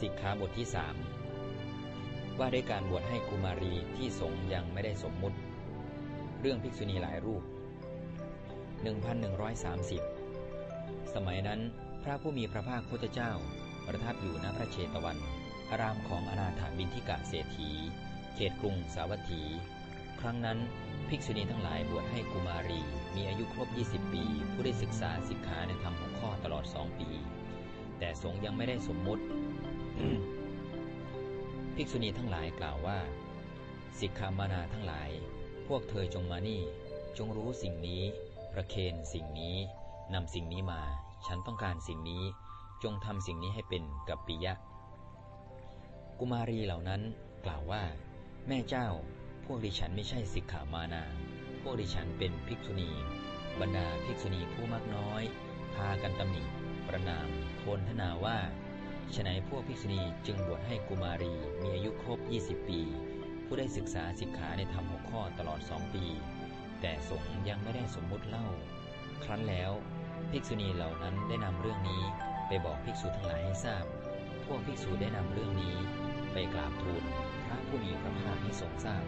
สิกขาบทที่สามว่าด้วยการบวชให้กุมารีที่สงยังไม่ได้สมมุติ เรื่องภิกษุณีหลายรูป 1130 สมัยนั้นพระผู้มีพระภาคพุทธเจ้า ประทับอยู่ณพระเชตวัน อารามของอนาถาบินทิกะเศรษฐี เขตกรุงสาวัตถี ครั้งนั้นภิกษุณีทั้งหลายบวชให้กุมารี มีอายุครบ 20 ปี ผู้ได้ศึกษาสิกขาในธรรมหกข้อตลอดสองปี แต่สงยังไม่ได้สมมุติ ภิกษุณีทั้งหลายกล่าวว่า สิกขามานาทั้งหลาย พวกเธอจงมานี่ จงรู้สิ่งนี้ ประเคนสิ่งนี้นำสิ่งนี้มา ฉันต้องการสิ่งนี้ จงทำสิ่งนี้ให้เป็นกับปิยะ กุมารีเหล่านั้นกล่าวว่า แม่เจ้า พวกดิฉันไม่ใช่สิกขามานา พวกดิฉันเป็นภิกษุณี บรรดาภิกษุณีผู้มากน้อย พากันตำหนิประนามโพลทนาว่า ฉนัยพวกภิกษุณีจึงบวชให้กุมารีมีอายุครบ 20 ปี ผู้ได้ศึกษาสิกขาในธรรมหกข้อตลอดสองปี แต่สงยังไม่ได้สมมุติเล่า ครั้นแล้ว ภิกษุณีเหล่านั้นได้นำเรื่องนี้ไปบอกภิกษุทั้งหลายให้ทราบ พวกภิกษุได้นำเรื่องนี้ ไปกราบทูลพระผู้มีพระภาคให้ทรงทราบ